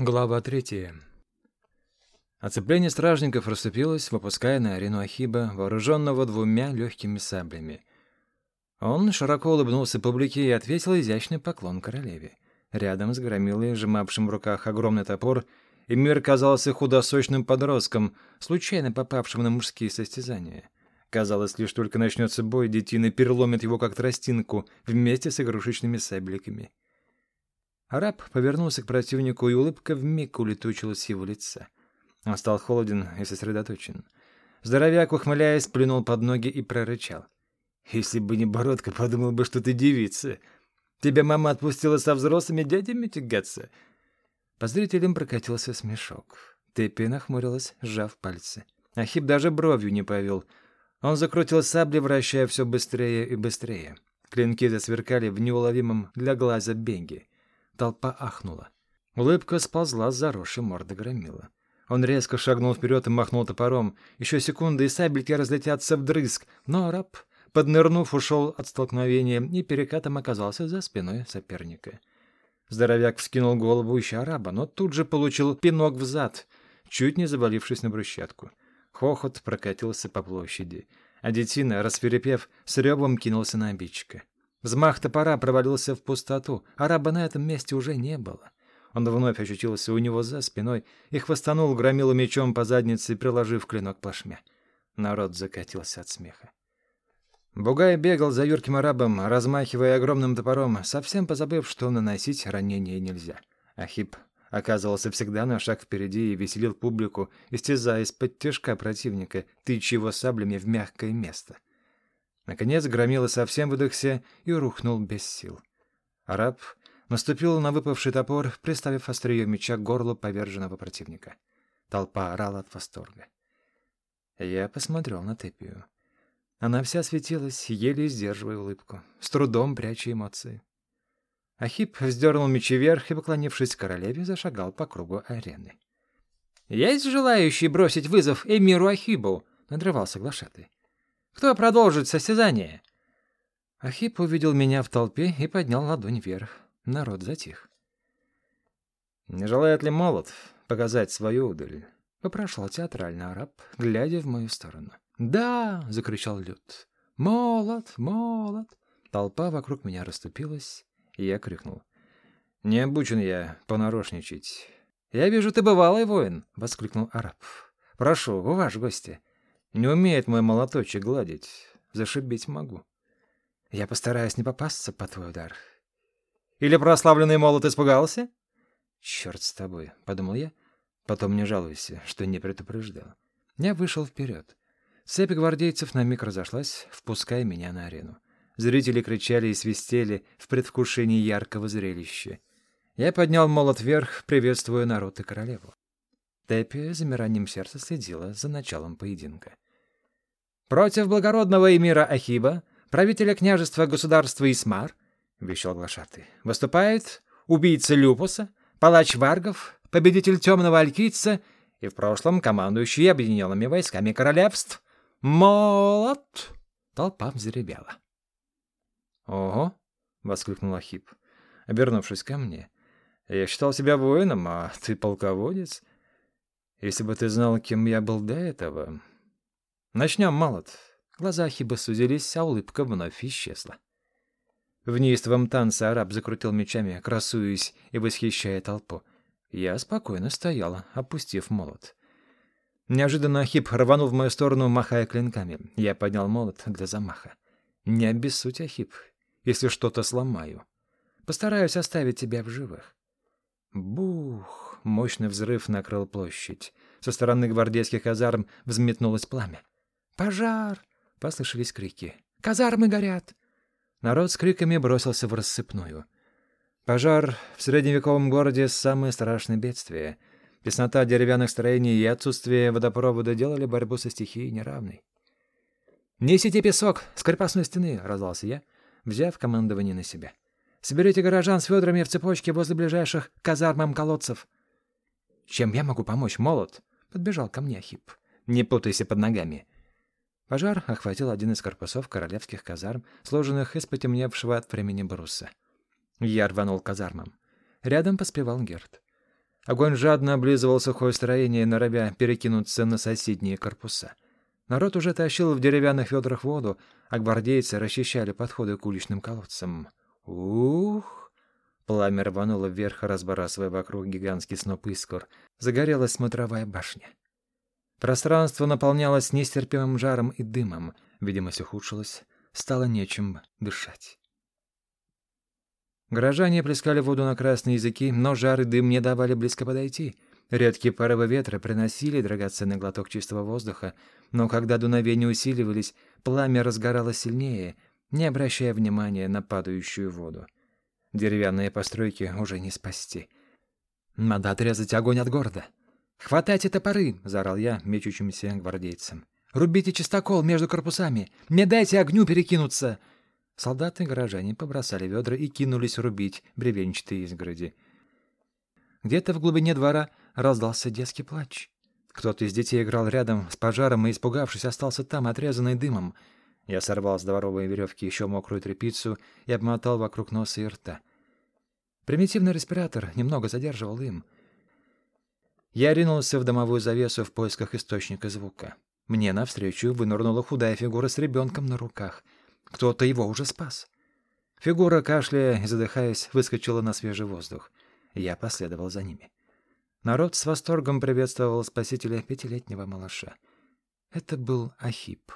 Глава третья. Оцепление стражников расступилось, выпуская на арену Ахиба, вооруженного двумя легкими саблями. Он широко улыбнулся публике и ответил изящный поклон королеве. Рядом с громилой, сжимавшим в руках огромный топор, Эмир казался худосочным подростком, случайно попавшим на мужские состязания. Казалось, лишь только начнется бой, детина переломит его как тростинку вместе с игрушечными сабликами. Араб повернулся к противнику, и улыбка вмиг улетучилась с его лица. Он стал холоден и сосредоточен. Здоровяк, ухмыляясь, плюнул под ноги и прорычал. «Если бы не бородка, подумал бы, что ты девица. Тебя мама отпустила со взрослыми дядями тягаться». По зрителям прокатился смешок. Теппи нахмурилась, сжав пальцы. Ахип даже бровью не повел. Он закрутил сабли, вращая все быстрее и быстрее. Клинки засверкали в неуловимом для глаза бенге. Толпа ахнула. Улыбка сползла с заросшей морды громила. Он резко шагнул вперед и махнул топором. Еще секунды, и сабельки разлетятся вдрызг. Но раб, поднырнув, ушел от столкновения и перекатом оказался за спиной соперника. Здоровяк вскинул голову, ища араба, но тут же получил пинок в зад, чуть не завалившись на брусчатку. Хохот прокатился по площади, а детина, расферепев, с ревом кинулся на обидчика. Взмах топора провалился в пустоту, а раба на этом месте уже не было. Он вновь ощутился у него за спиной и хвостанул громилу мечом по заднице, приложив клинок плашмя. Народ закатился от смеха. Бугай бегал за юрким арабом, размахивая огромным топором, совсем позабыв, что наносить ранения нельзя. Ахип оказывался всегда на шаг впереди и веселил публику, истязаясь под тяжка противника, тыча его саблями в мягкое место — Наконец Громила совсем выдохся и рухнул без сил. Араб наступил на выпавший топор, приставив острие меча к горлу поверженного противника. Толпа орала от восторга. Я посмотрел на Тепию. Она вся светилась, еле сдерживая улыбку, с трудом пряча эмоции. Ахип вздернул мечи вверх и, поклонившись королеве, зашагал по кругу арены. «Есть желающий бросить вызов эмиру Ахибу?» — надрывался глашатый. Кто продолжит состязание?» Ахип увидел меня в толпе и поднял ладонь вверх. Народ затих. «Не желает ли молот показать свою удаль?» — попрошал театральный араб, глядя в мою сторону. «Да!» — закричал Люд. «Молот! Молот!» Толпа вокруг меня расступилась, и я крикнул. «Не обучен я понарошничать». «Я вижу, ты бывалый воин!» — воскликнул араб. «Прошу, вы ваш гости. Не умеет мой молоточек гладить. Зашибить могу. Я постараюсь не попасться по твой удар. Или прославленный молот испугался? Черт с тобой, — подумал я. Потом не жалуйся, что не предупреждал. Я вышел вперед. Цепь гвардейцев на миг разошлась, впуская меня на арену. Зрители кричали и свистели в предвкушении яркого зрелища. Я поднял молот вверх, приветствуя народ и королеву. Теппи замиранием сердца следила за началом поединка. «Против благородного эмира Ахиба, правителя княжества государства Исмар, — вещал глашатый, — выступает убийца Люпуса, палач Варгов, победитель темного Алькица и в прошлом командующий объединенными войсками королевств. Молот!» Толпа взребела. «Ого!» — воскликнул Ахиб, обернувшись ко мне. «Я считал себя воином, а ты полководец. Если бы ты знал, кем я был до этого... Начнем, молот. Глаза Хиба сузились, а улыбка вновь исчезла. В неистовом танце араб закрутил мечами, красуясь и восхищая толпу. Я спокойно стояла, опустив молот. Неожиданно Ахиб рванул в мою сторону, махая клинками. Я поднял молот для замаха. Не обессудь, Ахиб, если что-то сломаю. Постараюсь оставить тебя в живых. Бух! Мощный взрыв накрыл площадь. Со стороны гвардейских казарм взметнулось пламя. «Пожар!» — послышались крики. «Казармы горят!» Народ с криками бросился в рассыпную. Пожар в средневековом городе — самое страшное бедствие. Теснота деревянных строений и отсутствие водопровода делали борьбу со стихией неравной. «Несите песок с крепостной стены!» — раздался я, взяв командование на себя. «Соберите горожан с ведрами в цепочке возле ближайших казармам колодцев. «Чем я могу помочь, молот?» — подбежал ко мне Ахип. «Не путайся под ногами». Пожар охватил один из корпусов королевских казарм, сложенных из потемневшего от времени бруса. Я рванул казармам. Рядом поспевал Герд. Огонь жадно облизывал сухое строение, норовя перекинуться на соседние корпуса. Народ уже тащил в деревянных ведрах воду, а гвардейцы расчищали подходы к уличным колодцам. Ух! Пламя рвануло вверх, разбрасывая вокруг гигантский сноп искр. Загорелась смотровая башня. Пространство наполнялось нестерпимым жаром и дымом. Видимость ухудшилась. Стало нечем дышать. Горожане плескали воду на красные языки, но жар и дым не давали близко подойти. Редкие порывы ветра приносили драгоценный глоток чистого воздуха, но когда дуновения усиливались, пламя разгоралось сильнее, не обращая внимания на падающую воду. Деревянные постройки уже не спасти. «Надо отрезать огонь от города!» «Хватайте топоры!» — заорал я мечущимся гвардейцам. «Рубите чистокол между корпусами! Не дайте огню перекинуться!» Солдаты и горожане побросали ведра и кинулись рубить бревенчатые изгороди. Где-то в глубине двора раздался детский плач. Кто-то из детей играл рядом с пожаром и, испугавшись, остался там, отрезанный дымом. Я сорвал с дворовой веревки еще мокрую тряпицу и обмотал вокруг носа и рта. Примитивный респиратор немного задерживал им. Я ринулся в домовую завесу в поисках источника звука. Мне навстречу вынырнула худая фигура с ребенком на руках — кто-то его уже спас. Фигура, кашляя и задыхаясь, выскочила на свежий воздух. Я последовал за ними. Народ с восторгом приветствовал спасителя пятилетнего малыша. Это был Ахип.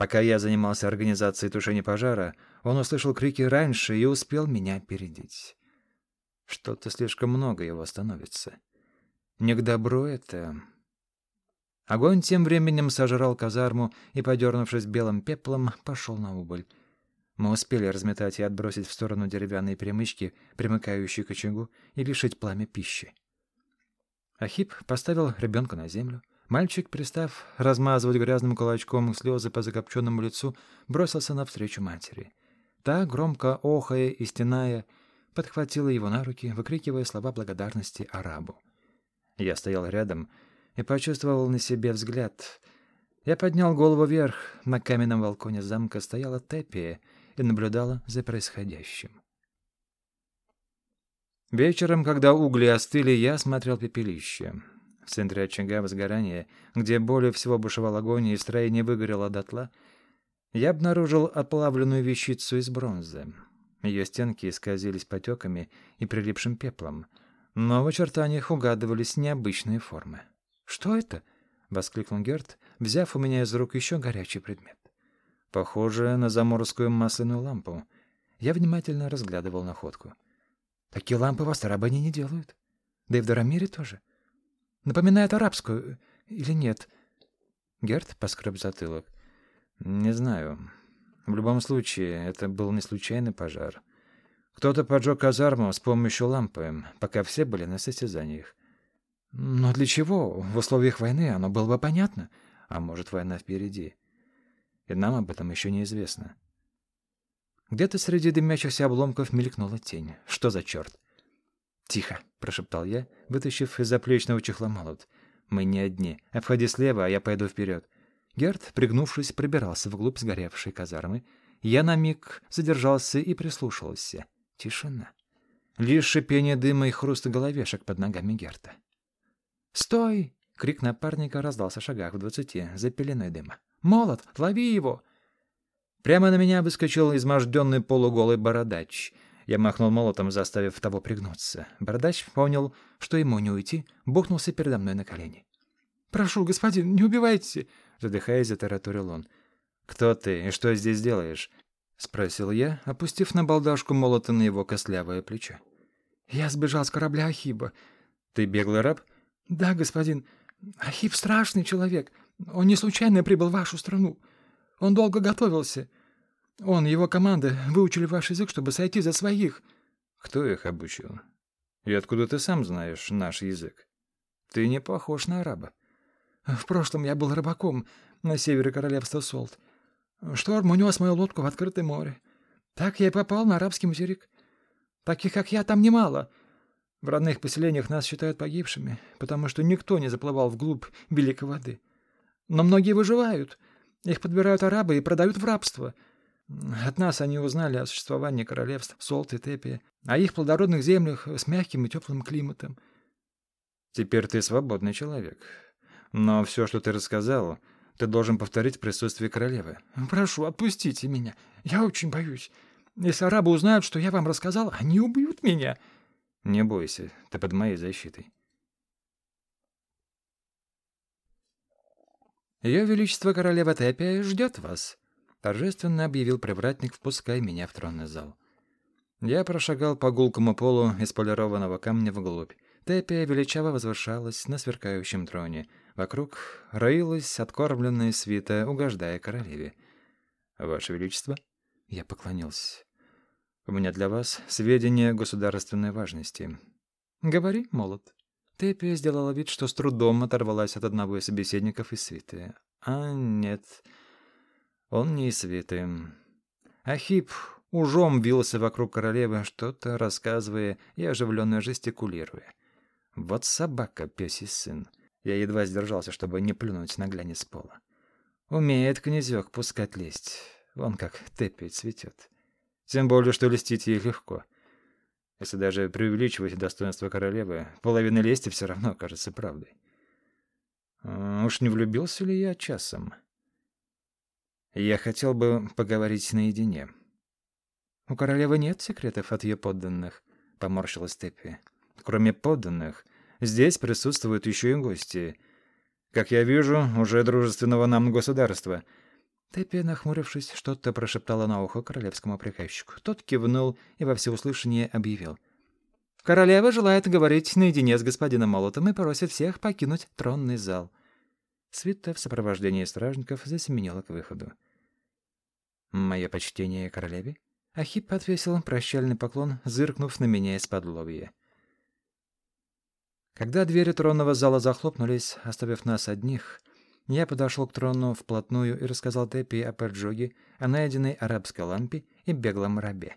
Пока я занимался организацией тушения пожара, он услышал крики раньше и успел меня опередить. Что-то слишком много его становится. Не к добру это. Огонь тем временем сожрал казарму и, подернувшись белым пеплом, пошел на убыль. Мы успели разметать и отбросить в сторону деревянные перемычки, примыкающие к очагу, и лишить пламя пищи. Ахип поставил ребенка на землю. Мальчик, пристав размазывать грязным кулачком слезы по закопченному лицу, бросился навстречу матери. Та, громко охая и стеная, подхватила его на руки, выкрикивая слова благодарности арабу. Я стоял рядом и почувствовал на себе взгляд. Я поднял голову вверх. На каменном балконе замка стояла Теппия и наблюдала за происходящим. Вечером, когда угли остыли, я смотрел пепелище. В центре очага возгорания, где более всего бушевал огонь и строение выгорело дотла, я обнаружил оплавленную вещицу из бронзы. Ее стенки исказились потеками и прилипшим пеплом, но в очертаниях угадывались необычные формы. «Что это?» — воскликнул Герт, взяв у меня из рук еще горячий предмет. Похоже на заморскую масляную лампу. Я внимательно разглядывал находку. Такие лампы в Астарабане не делают. Да и в Дарамире тоже. Напоминает арабскую. Или нет? Герт поскреб затылок. Не знаю. В любом случае, это был не случайный пожар. Кто-то поджег казарму с помощью лампы, пока все были на состязаниях. Но для чего? В условиях войны оно было бы понятно. А может, война впереди. И нам об этом еще неизвестно. Где-то среди дымящихся обломков мелькнула тень. Что за черт? «Тихо!» — прошептал я, вытащив из заплечного чехла молот. «Мы не одни. Обходи слева, а я пойду вперед». Герд, пригнувшись, пробирался вглубь сгоревшей казармы. Я на миг задержался и прислушался. Тишина. Лишь шипение дыма и хруст головешек под ногами Герта. «Стой!» — крик напарника раздался в шагах в двадцати за пеленой дыма. «Молот! Лови его!» Прямо на меня выскочил изможденный полуголый бородач. Я махнул молотом, заставив того пригнуться. Бородач понял, что ему не уйти, бухнулся передо мной на колени. «Прошу, господин, не убивайте!» — задыхаясь, затараторил он. «Кто ты и что здесь делаешь?» — спросил я, опустив на балдашку молота на его костлявое плечо. «Я сбежал с корабля Ахиба». «Ты беглый раб?» «Да, господин. Ахип страшный человек. Он не случайно прибыл в вашу страну. Он долго готовился. Он и его команда выучили ваш язык, чтобы сойти за своих». «Кто их обучил? И откуда ты сам знаешь наш язык? Ты не похож на араба». «В прошлом я был рыбаком на севере королевства Солт. Шторм унес мою лодку в открытое море. Так я и попал на арабский материк. Таких, как я, там немало». В родных поселениях нас считают погибшими, потому что никто не заплывал вглубь великой воды. Но многие выживают. Их подбирают арабы и продают в рабство. От нас они узнали о существовании королевств Солт и Тепия, о их плодородных землях с мягким и теплым климатом. Теперь ты свободный человек. Но все, что ты рассказал, ты должен повторить в присутствии королевы. Прошу, отпустите меня. Я очень боюсь. Если арабы узнают, что я вам рассказал, они убьют меня. Не бойся, ты под моей защитой. Ее Величество Королева Тепия ждет вас, торжественно объявил привратник, впуская меня в тронный зал. Я прошагал по гулкому полу из полированного камня вглубь. Тепия величаво возвышалась на сверкающем троне. Вокруг роилась откормленная свита, угождая королеве. «Ваше Величество?» Я поклонился. «У меня для вас сведения государственной важности». «Говори, молот». Тепия сделала вид, что с трудом оторвалась от одного из собеседников из свиты. «А нет, он не из. Ахип ужом вился вокруг королевы, что-то рассказывая и оживленно жестикулируя. Вот собака, пёсий сын. Я едва сдержался, чтобы не плюнуть на глянец пола. Умеет князёк пускать лесть. Вон как тепи цветет. Тем более, что листить ей легко. Если даже преувеличивать достоинство королевы, половина лести все равно окажется правдой. Уж не влюбился ли я часом? Я хотел бы поговорить наедине. У королевы нет секретов от ее подданных, поморщилась Теппи. Кроме подданных, здесь присутствуют еще и гости. Как я вижу, уже дружественного нам государства. Теппи, нахмурившись, что-то прошептала на ухо королевскому приказчику. Тот кивнул и во всеуслышание объявил. «Королева желает говорить наедине с господином Молотом и просит всех покинуть тронный зал». Свита в сопровождении стражников засеменила к выходу. «Мое почтение королеве?» Ахип отвесил прощальный поклон, зыркнув на меня из-под лобья. Когда двери тронного зала захлопнулись, оставив нас одних, я подошел к трону вплотную и рассказал Теппи о поджоге, о найденной арабской лампе и беглом рабе.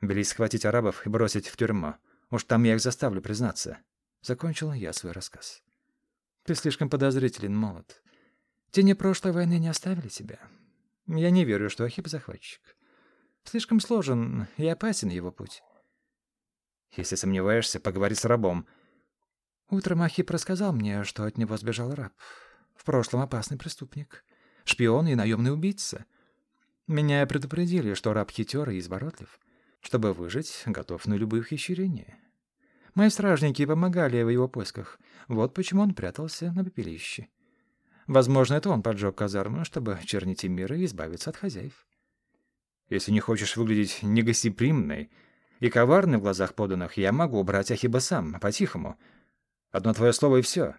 Бери схватить арабов и бросить в тюрьму. Уж там я их заставлю признаться. Закончил я свой рассказ. Ты слишком подозрителен, молод. Тени прошлой войны не оставили тебя. Я не верю, что Ахип захватчик. Слишком сложен и опасен его путь. Если сомневаешься, поговори с рабом. Утром Ахип рассказал мне, что от него сбежал раб. В прошлом опасный преступник. Шпион и наемный убийца. Меня предупредили, что раб хитер и изворотлив. Чтобы выжить, готов на любые ухищрения. Мои стражники помогали в его поисках. Вот почему он прятался на пепелище. Возможно, это он поджег казарму, чтобы чернить мир и избавиться от хозяев. Если не хочешь выглядеть негостеприимной и коварной в глазах поданных, я могу убрать Ахиба сам, по-тихому. Одно твое слово и все.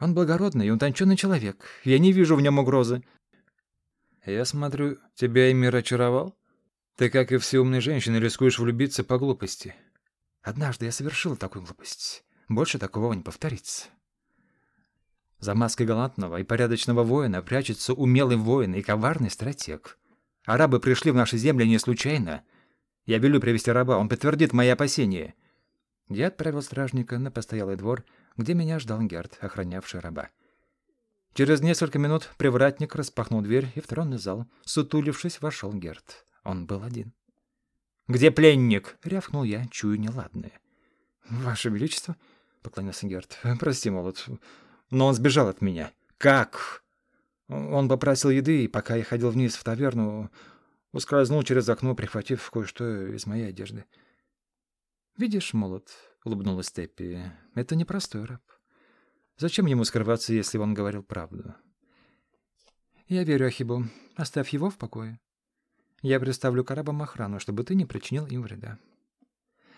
Он благородный и утонченный человек. Я не вижу в нем угрозы. Я смотрю, тебя и мир очаровал? Ты, как и все умные женщины, рискуешь влюбиться по глупости. Однажды я совершил такую глупость. Больше такого не повторится. За маской галантного и порядочного воина прячется умелый воин и коварный стратег. Арабы пришли в наши земли не случайно. Я велю привести раба, он подтвердит мои опасения. Я отправил стражника на постоялый двор, где меня ждал Герд, охранявший раба. Через несколько минут привратник распахнул дверь, и в тронный зал, сутулившись, вошел Герд. Он был один. «Где пленник?» — рявкнул я, чую неладное. «Ваше Величество», — поклонился Герд, — «прости, молот, но он сбежал от меня». «Как?» Он попросил еды, и пока я ходил вниз в таверну, ускользнул через окно, прихватив кое-что из моей одежды. «Видишь, молот», — улыбнулась Степпи, — «это непростой раб. Зачем ему скрываться, если он говорил правду?» «Я верю Ахибу. Оставь его в покое». Я представлю к охрану, чтобы ты не причинил им вреда.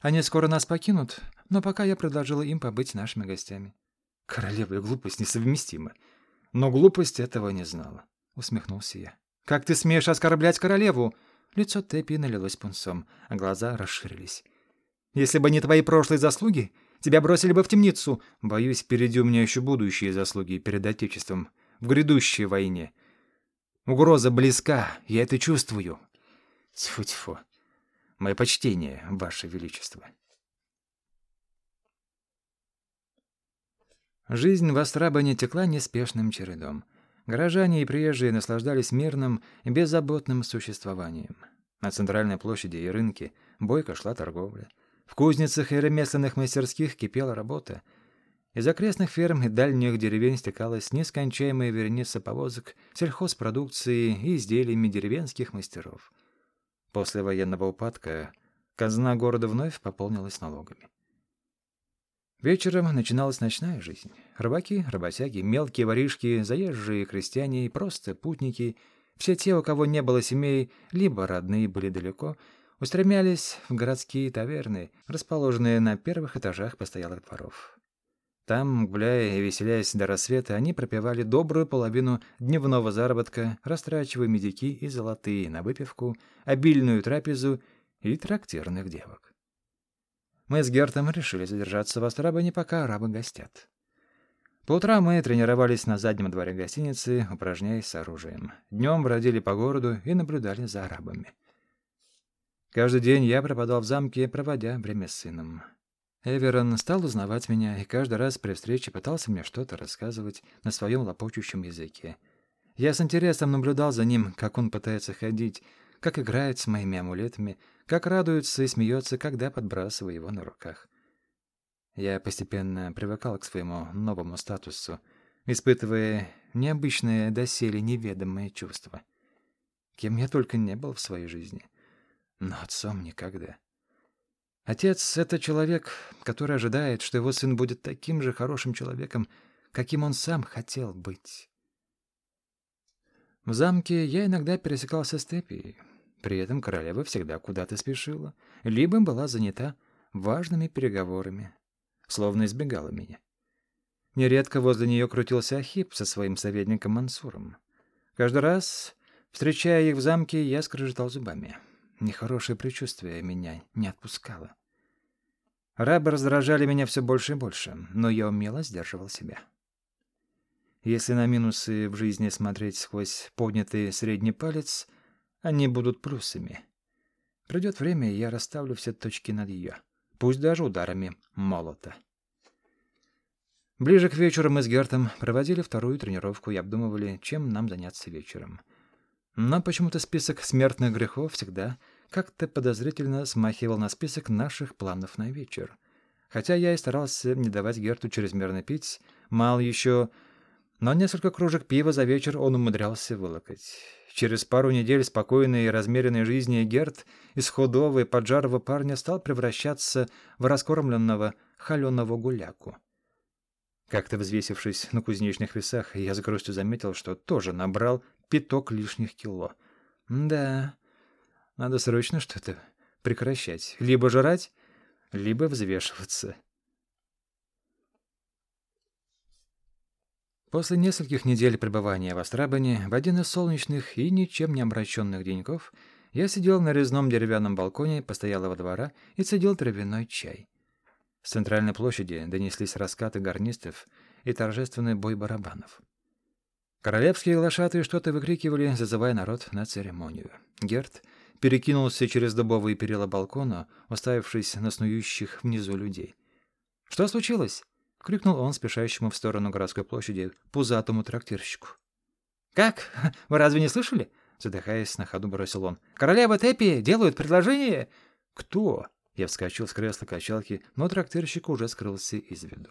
Они скоро нас покинут, но пока я предложила им побыть нашими гостями. Королева и глупость несовместимы. Но глупость этого не знала, — усмехнулся я. Как ты смеешь оскорблять королеву? Лицо Тэпи налилось пунцом, а глаза расширились. Если бы не твои прошлые заслуги, тебя бросили бы в темницу. Боюсь, впереди у меня еще будущие заслуги перед Отечеством в грядущей войне. Угроза близка, я это чувствую. Тьфу-тьфу. Мое почтение, Ваше Величество. Жизнь в Астрабане текла неспешным чередом. Горожане и приезжие наслаждались мирным беззаботным существованием. На центральной площади и рынке бойко шла торговля. В кузницах и ремесленных мастерских кипела работа. Из окрестных ферм и дальних деревень стекалась нескончаемая вереница повозок, сельхозпродукции и изделиями деревенских мастеров. После военного упадка казна города вновь пополнилась налогами. Вечером начиналась ночная жизнь. Рыбаки, работяги, мелкие воришки, заезжие крестьяне и просто путники, все те, у кого не было семей, либо родные были далеко, устремлялись в городские таверны, расположенные на первых этажах постоялых дворов. Там, гуляя и веселяясь до рассвета, они пропивали добрую половину дневного заработка, растрачивая медики и золотые на выпивку, обильную трапезу и трактирных девок. Мы с Гертом решили задержаться в Астрабане, пока арабы гостят. По утрам мы тренировались на заднем дворе гостиницы, упражняясь с оружием. Днем бродили по городу и наблюдали за арабами. Каждый день я пропадал в замке, проводя время с сыном. Эверон стал узнавать меня и каждый раз при встрече пытался мне что-то рассказывать на своем лопочущем языке. Я с интересом наблюдал за ним, как он пытается ходить, как играет с моими амулетами, как радуется и смеется, когда подбрасываю его на руках. Я постепенно привыкал к своему новому статусу, испытывая необычное доселе неведомое чувство. Кем я только не был в своей жизни, но отцом никогда. Отец — это человек, который ожидает, что его сын будет таким же хорошим человеком, каким он сам хотел быть. В замке я иногда пересекался с Тепией, при этом королева всегда куда-то спешила, либо была занята важными переговорами, словно избегала меня. Нередко возле нее крутился Ахип со своим советником Мансуром. Каждый раз, встречая их в замке, я скрежетал зубами. Нехорошее предчувствие меня не отпускало. Рабы раздражали меня все больше и больше, но я умело сдерживал себя. Если на минусы в жизни смотреть сквозь поднятый средний палец, они будут плюсами. Придет время, и я расставлю все точки над «ё», пусть даже ударами молота. Ближе к вечеру мы с Гертом проводили вторую тренировку и обдумывали, чем нам заняться вечером. Но почему-то список смертных грехов всегда как-то подозрительно смахивал на список наших планов на вечер. Хотя я и старался не давать Герту чрезмерно пить, мал еще, но несколько кружек пива за вечер он умудрялся вылокать. Через пару недель спокойной и размеренной жизни Герт из худого и поджарого парня стал превращаться в раскормленного холеного гуляку. Как-то взвесившись на кузнечных весах, я с грустью заметил, что тоже набрал пяток лишних кило. Да, надо срочно что-то прекращать. Либо жрать, либо взвешиваться. После нескольких недель пребывания в Астрабане, в один из солнечных и ничем не обращенных деньков, я сидел на резном деревянном балконе постоялого двора и цедил травяной чай. С центральной площади донеслись раскаты гарнистов и торжественный бой барабанов. Королевские лошадые что-то выкрикивали, зазывая народ на церемонию. Герт перекинулся через дубовые перила балкона, уставившись на снующих внизу людей. «Что случилось?» — крикнул он спешащему в сторону городской площади пузатому трактирщику. «Как? Вы разве не слышали?» — задыхаясь, на ходу бросил он. «Королева Тепи делают предложение!» «Кто?» — я вскочил с кресла качалки, но трактирщик уже скрылся из виду.